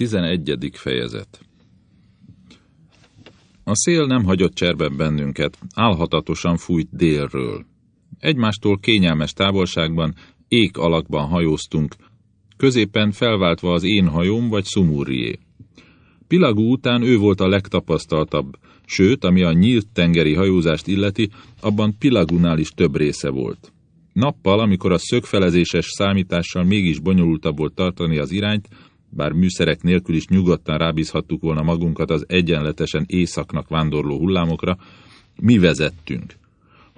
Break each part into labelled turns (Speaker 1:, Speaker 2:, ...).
Speaker 1: 11. fejezet A szél nem hagyott cserben bennünket, álhatatosan fújt délről. Egymástól kényelmes távolságban, ék alakban hajóztunk, középen felváltva az én hajóm vagy Szumúrié. Pilagú után ő volt a legtapasztaltabb, sőt, ami a nyílt tengeri hajózást illeti, abban Pilagúnál is több része volt. Nappal, amikor a szögfelezéses számítással mégis bonyolultabb volt tartani az irányt, bár műszerek nélkül is nyugodtan rábízhattuk volna magunkat az egyenletesen északnak vándorló hullámokra, mi vezettünk.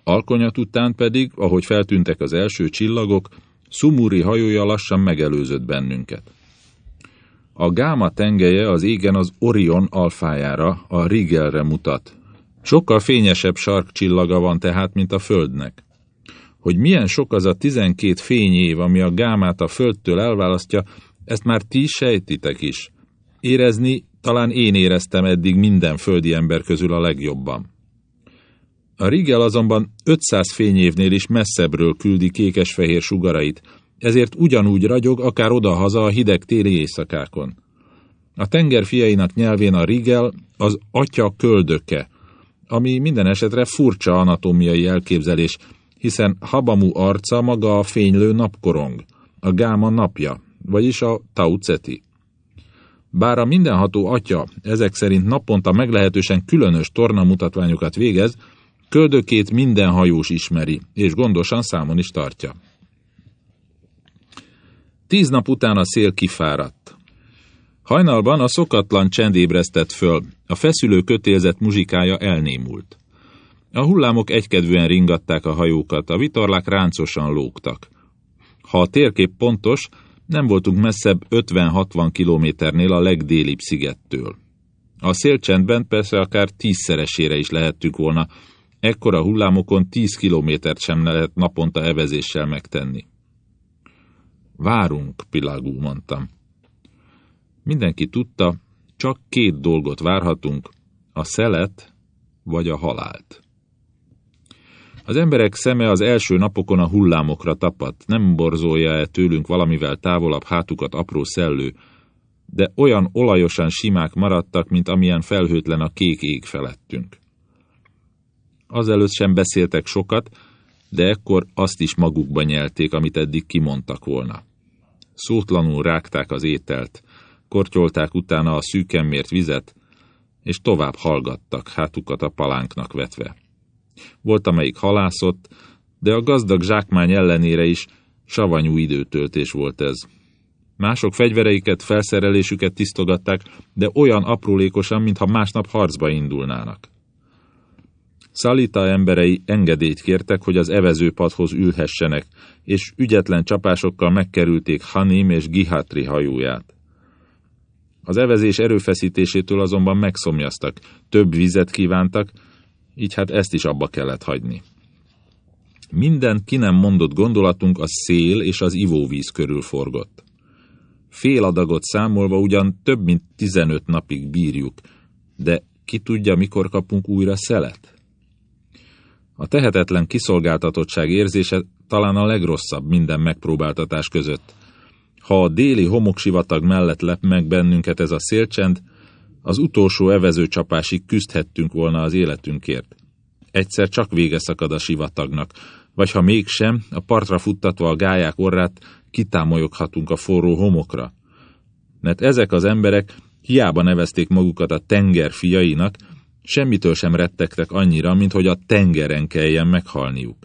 Speaker 1: Alkonyat után pedig, ahogy feltűntek az első csillagok, Szumuri hajója lassan megelőzött bennünket. A gáma tengelye az égen az Orion alfájára, a Rigelre mutat. Sokkal fényesebb sarkcsillaga van tehát, mint a Földnek. Hogy milyen sok az a tizenkét fényév, ami a gámát a Földtől elválasztja, ezt már ti sejtitek is. Érezni talán én éreztem eddig minden földi ember közül a legjobban. A Rigel azonban 500 fényévnél is messzebbről küldi kékes-fehér sugarait, ezért ugyanúgy ragyog akár odahaza a hideg téli éjszakákon. A tenger fiainak nyelvén a Rigel az atya köldöke, ami minden esetre furcsa anatómiai elképzelés, hiszen Habamu arca maga a fénylő napkorong, a gáma napja, vagyis a Tauceti. Bár a mindenható atya ezek szerint naponta meglehetősen különös tornamutatványokat végez, köldökét minden hajós ismeri, és gondosan számon is tartja. Tíz nap után a szél kifáradt. Hajnalban a szokatlan csend ébresztett föl, a feszülő kötélzet muzsikája elnémult. A hullámok egykedvűen ringatták a hajókat, a vitorlák ráncosan lógtak. Ha a térkép pontos, nem voltunk messzebb 50-60 kilométernél a legdélibb szigettől. A szélcsendben persze akár tízszeresére is lehettük volna, ekkora hullámokon 10 kilométert sem lehet naponta evezéssel megtenni. Várunk, Pilagú, mondtam. Mindenki tudta, csak két dolgot várhatunk, a szelet vagy a halált. Az emberek szeme az első napokon a hullámokra tapadt, nem borzolja-e tőlünk valamivel távolabb hátukat apró szellő, de olyan olajosan simák maradtak, mint amilyen felhőtlen a kék ég felettünk. Azelőtt sem beszéltek sokat, de ekkor azt is magukba nyelték, amit eddig kimondtak volna. Szótlanul rágták az ételt, kortyolták utána a szűken mért vizet, és tovább hallgattak, hátukat a palánknak vetve. Volt, amelyik halászott, de a gazdag zsákmány ellenére is savanyú időtöltés volt ez. Mások fegyvereiket, felszerelésüket tisztogatták, de olyan aprólékosan, mintha másnap harcba indulnának. Szalita emberei engedélyt kértek, hogy az evezőpadhoz ülhessenek, és ügyetlen csapásokkal megkerülték Hanim és Gihatri hajóját. Az evezés erőfeszítésétől azonban megszomjaztak, több vizet kívántak, így hát ezt is abba kellett hagyni. Minden ki nem mondott gondolatunk a szél és az ivóvíz körül forgott. Fél adagot számolva ugyan több mint 15 napig bírjuk, de ki tudja, mikor kapunk újra szelet? A tehetetlen kiszolgáltatottság érzése talán a legrosszabb minden megpróbáltatás között. Ha a déli homoksivatag mellett lep meg bennünket ez a szélcsend, az utolsó evező csapásig küzdhettünk volna az életünkért. Egyszer csak vége szakad a sivatagnak, vagy ha mégsem, a partra futtatva a gályák orrát kitámolyoghatunk a forró homokra. Mert ezek az emberek hiába nevezték magukat a tenger fiainak, semmitől sem rettegtek annyira, mint hogy a tengeren kelljen meghalniuk.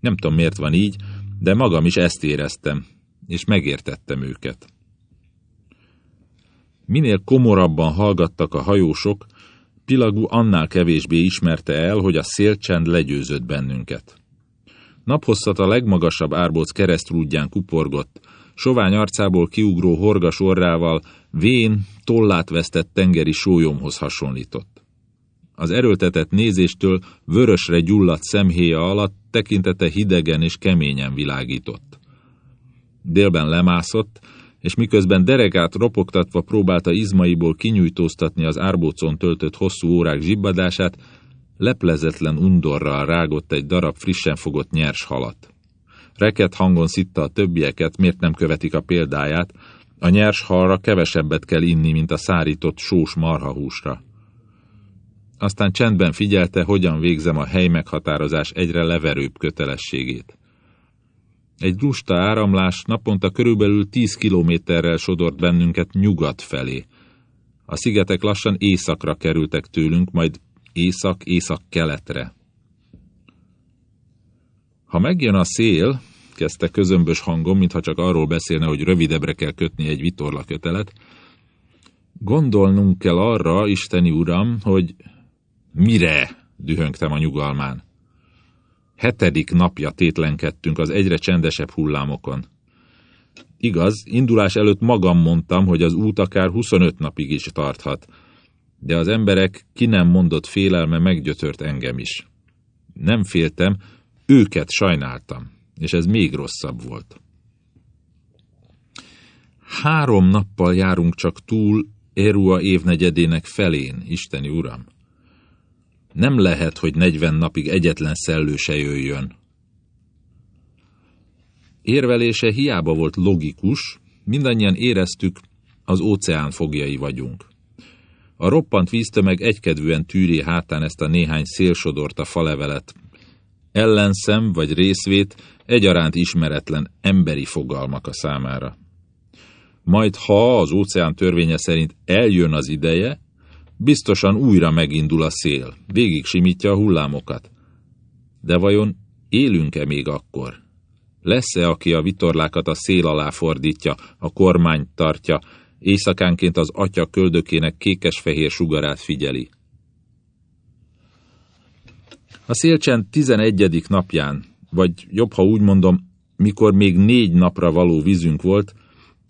Speaker 1: Nem tudom, miért van így, de magam is ezt éreztem, és megértettem őket. Minél komorabban hallgattak a hajósok, Pilagú annál kevésbé ismerte el, hogy a szélcsend legyőzött bennünket. Naphosszat a legmagasabb árbóc keresztrúdján kuporgott, sovány arcából kiugró horgas orrával vén, tollát vesztett tengeri sólyomhoz hasonlított. Az erőltetett nézéstől vörösre gyulladt szemhéja alatt tekintete hidegen és keményen világított. Délben lemászott, és miközben deregát ropogtatva próbálta izmaiból kinyújtóztatni az árbócon töltött hosszú órák zsibbadását, leplezetlen undorral rágott egy darab frissen fogott nyers halat. Reket hangon szitta a többieket, miért nem követik a példáját, A nyers halra kevesebbet kell inni, mint a szárított sós marhahúsra. Aztán csendben figyelte, hogyan végzem a hely meghatározás egyre leverőbb kötelességét. Egy lusta áramlás naponta körülbelül 10 kilométerrel sodort bennünket nyugat felé. A szigetek lassan északra kerültek tőlünk, majd észak-észak-keletre. Ha megjön a szél, kezdte közömbös hangom, mintha csak arról beszélne, hogy rövidebbre kell kötni egy vitorla kötelet, gondolnunk kell arra, Isteni Uram, hogy mire dühöngtem a nyugalmán. Hetedik napja tétlenkedtünk az egyre csendesebb hullámokon. Igaz, indulás előtt magam mondtam, hogy az út akár 25 napig is tarthat, de az emberek ki nem mondott félelme meggyötört engem is. Nem féltem, őket sajnáltam, és ez még rosszabb volt. Három nappal járunk csak túl Erua évnegyedének felén, Isteni Uram. Nem lehet, hogy negyven napig egyetlen szellő se jöjjön. Érvelése hiába volt logikus, mindannyian éreztük, az óceán fogjai vagyunk. A roppant víztömeg egykedvűen tűri hátán ezt a néhány szélsodorta falevelet. Ellenszem vagy részvét egyaránt ismeretlen emberi fogalmak a számára. Majd ha az óceán törvénye szerint eljön az ideje, biztosan újra megindul a szél, végig simítja a hullámokat. De vajon élünk-e még akkor? Lesz-e, aki a vitorlákat a szél alá fordítja, a kormányt tartja, éjszakánként az atya köldökének kékes-fehér sugarát figyeli? A szélcsend tizenegyedik napján, vagy jobb, ha úgy mondom, mikor még négy napra való vízünk volt,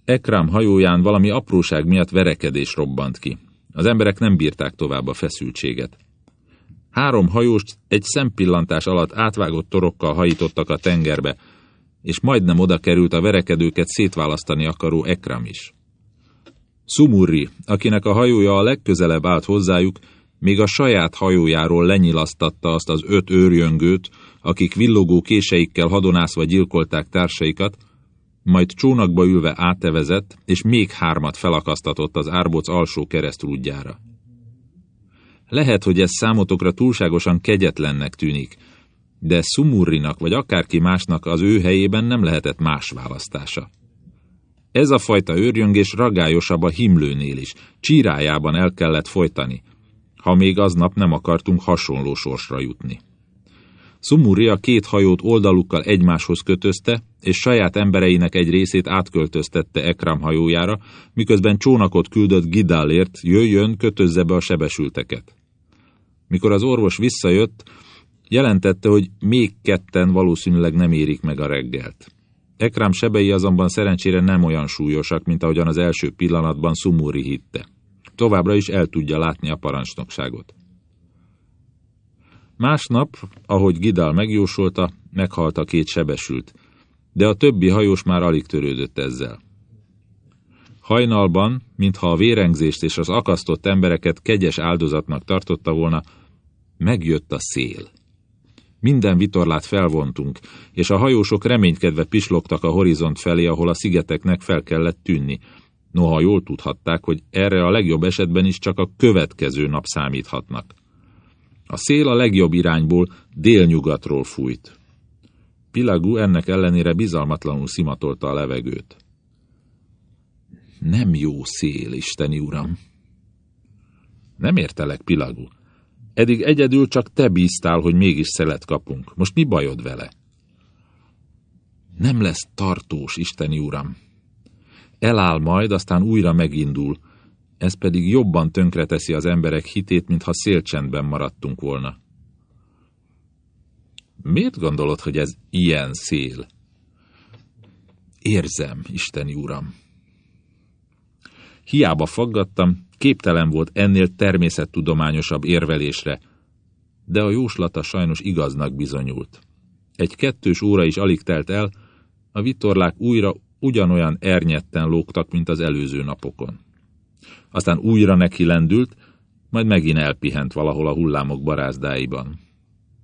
Speaker 1: Ekrám hajóján valami apróság miatt verekedés robbant ki. Az emberek nem bírták tovább a feszültséget. Három hajóst egy szempillantás alatt átvágott torokkal hajítottak a tengerbe, és majdnem oda került a verekedőket szétválasztani akaró Ekram is. Sumurri, akinek a hajója a legközelebb állt hozzájuk, még a saját hajójáról lenyilasztatta azt az öt őrjöngőt, akik villogó késeikkel hadonászva gyilkolták társaikat, majd csónakba ülve átevezett, és még hármat felakasztatott az árbóc alsó keresztrúdjára. Lehet, hogy ez számotokra túlságosan kegyetlennek tűnik, de Sumurrinak vagy akárki másnak az ő helyében nem lehetett más választása. Ez a fajta őrjöngés ragályosabb a himlőnél is, csírájában el kellett folytani, ha még aznap nem akartunk hasonló sorsra jutni. Sumuri a két hajót oldalukkal egymáshoz kötözte, és saját embereinek egy részét átköltöztette Ekram hajójára, miközben csónakot küldött Gidálért, jöjjön, kötözze be a sebesülteket. Mikor az orvos visszajött, jelentette, hogy még ketten valószínűleg nem érik meg a reggelt. Ekram sebei azonban szerencsére nem olyan súlyosak, mint ahogyan az első pillanatban Sumuri hitte. Továbbra is el tudja látni a parancsnokságot. Másnap, ahogy Gidal megjósolta, meghalt a két sebesült, de a többi hajós már alig törődött ezzel. Hajnalban, mintha a vérengzést és az akasztott embereket kegyes áldozatnak tartotta volna, megjött a szél. Minden vitorlát felvontunk, és a hajósok reménykedve pislogtak a horizont felé, ahol a szigeteknek fel kellett tűnni. Noha jól tudhatták, hogy erre a legjobb esetben is csak a következő nap számíthatnak. A szél a legjobb irányból, délnyugatról fújt. Pilagú ennek ellenére bizalmatlanul szimatolta a levegőt. Nem jó szél, isteni uram. Nem értelek, Pilagú. Eddig egyedül csak te bíztál, hogy mégis szelet kapunk. Most mi bajod vele? Nem lesz tartós, isteni uram. Eláll majd, aztán újra megindul, ez pedig jobban tönkreteszi az emberek hitét, mintha szélcsendben maradtunk volna. Miért gondolod, hogy ez ilyen szél? Érzem, Isteni Uram. Hiába faggattam, képtelen volt ennél természettudományosabb érvelésre, de a jóslata sajnos igaznak bizonyult. Egy kettős óra is alig telt el, a vitorlák újra ugyanolyan ernyetten lógtak, mint az előző napokon aztán újra neki lendült, majd megint elpihent valahol a hullámok barázdáiban.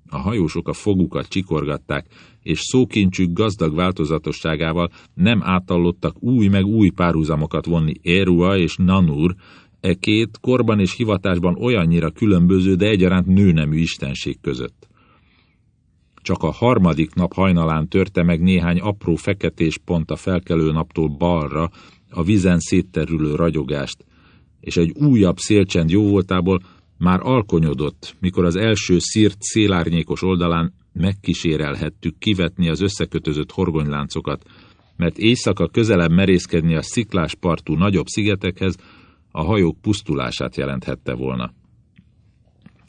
Speaker 1: A hajósok a fogukat csikorgatták, és szókincsük gazdag változatosságával nem átallottak új meg új párhuzamokat vonni Erua és Nanur, e két korban és hivatásban olyannyira különböző, de egyaránt nőnemű istenség között. Csak a harmadik nap hajnalán törte meg néhány apró feketés pont a felkelő naptól balra a vizen szétterülő ragyogást, és egy újabb szélcsend jóvoltából már alkonyodott, mikor az első szírt szélárnyékos oldalán megkísérelhettük kivetni az összekötözött horgonyláncokat, mert éjszaka közelebb merészkedni a sziklás partú nagyobb szigetekhez a hajók pusztulását jelenthette volna.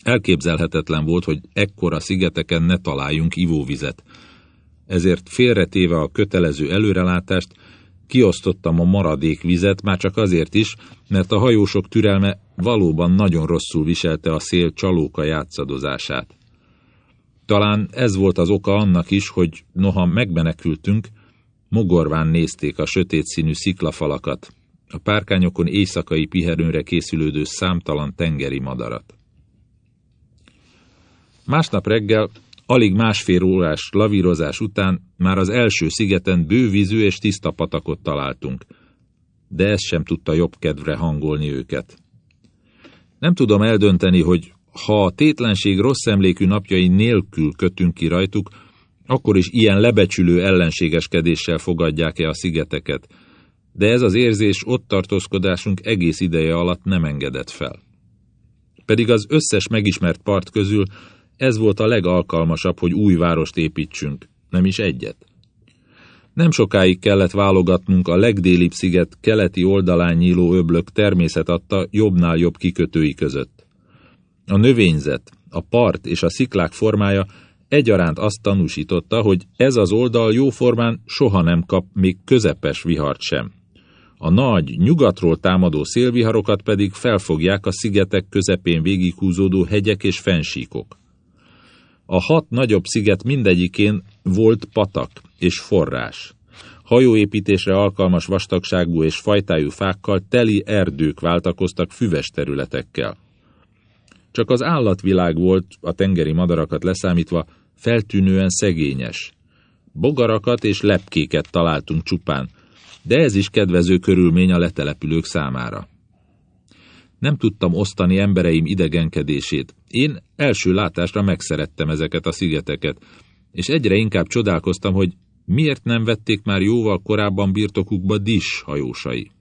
Speaker 1: Elképzelhetetlen volt, hogy ekkora szigeteken ne találjunk ivóvizet. Ezért félretéve a kötelező előrelátást, kiosztottam a maradék vizet, már csak azért is, mert a hajósok türelme valóban nagyon rosszul viselte a szél csalóka játszadozását. Talán ez volt az oka annak is, hogy noha megmenekültünk, mogorván nézték a sötét színű sziklafalakat, a párkányokon éjszakai pihenőre készülődő számtalan tengeri madarat. Másnap reggel, alig másfél órás lavírozás után már az első szigeten bővízű és tiszta patakot találtunk, de ez sem tudta jobb kedvre hangolni őket. Nem tudom eldönteni, hogy ha a tétlenség rossz emlékű napjai nélkül kötünk ki rajtuk, akkor is ilyen lebecsülő ellenségeskedéssel fogadják-e a szigeteket, de ez az érzés ott tartózkodásunk egész ideje alatt nem engedett fel. Pedig az összes megismert part közül ez volt a legalkalmasabb, hogy új várost építsünk, nem is egyet. Nem sokáig kellett válogatnunk a legdélibb sziget keleti oldalán nyíló öblök természet adta jobbnál jobb kikötői között. A növényzet, a part és a sziklák formája egyaránt azt tanúsította, hogy ez az oldal jóformán soha nem kap még közepes vihart sem. A nagy, nyugatról támadó szélviharokat pedig felfogják a szigetek közepén végighúzódó hegyek és fensíkok. A hat nagyobb sziget mindegyikén volt patak és forrás. Hajóépítésre alkalmas vastagságú és fajtájú fákkal teli erdők váltakoztak füves területekkel. Csak az állatvilág volt, a tengeri madarakat leszámítva, feltűnően szegényes. Bogarakat és lepkéket találtunk csupán, de ez is kedvező körülmény a letelepülők számára. Nem tudtam osztani embereim idegenkedését. Én első látásra megszerettem ezeket a szigeteket, és egyre inkább csodálkoztam, hogy miért nem vették már jóval korábban birtokukba Dis hajósai.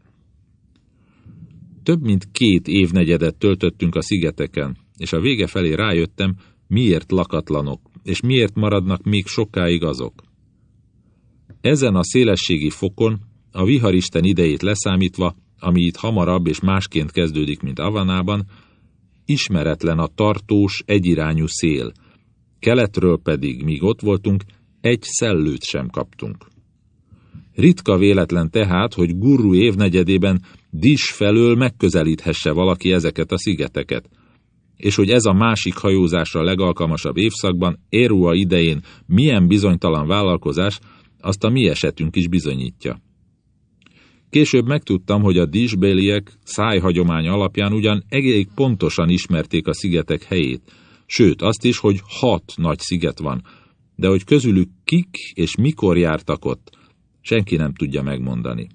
Speaker 1: Több mint két évnegyedet töltöttünk a szigeteken, és a vége felé rájöttem, miért lakatlanok, és miért maradnak még sokáig azok. Ezen a szélességi fokon, a viharisten idejét leszámítva, ami itt hamarabb és másként kezdődik, mint Avanában, ismeretlen a tartós, egyirányú szél, keletről pedig, míg ott voltunk, egy szellőt sem kaptunk. Ritka véletlen tehát, hogy gurru évnegyedében Dis felől megközelíthesse valaki ezeket a szigeteket, és hogy ez a másik hajózásra legalkalmasabb évszakban, Érua idején milyen bizonytalan vállalkozás, azt a mi esetünk is bizonyítja. Később megtudtam, hogy a disbéliek szájhagyomány alapján ugyan egész pontosan ismerték a szigetek helyét, sőt azt is, hogy hat nagy sziget van, de hogy közülük kik és mikor jártak ott, senki nem tudja megmondani.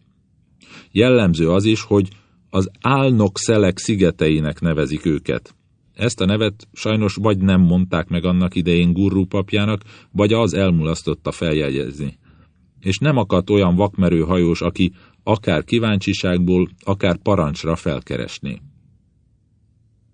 Speaker 1: Jellemző az is, hogy az álnok szelek szigeteinek nevezik őket. Ezt a nevet sajnos vagy nem mondták meg annak idején gurú papjának, vagy az elmulasztotta feljegyezni. És nem akadt olyan vakmerő hajós, aki akár kíváncsiságból, akár parancsra felkeresné.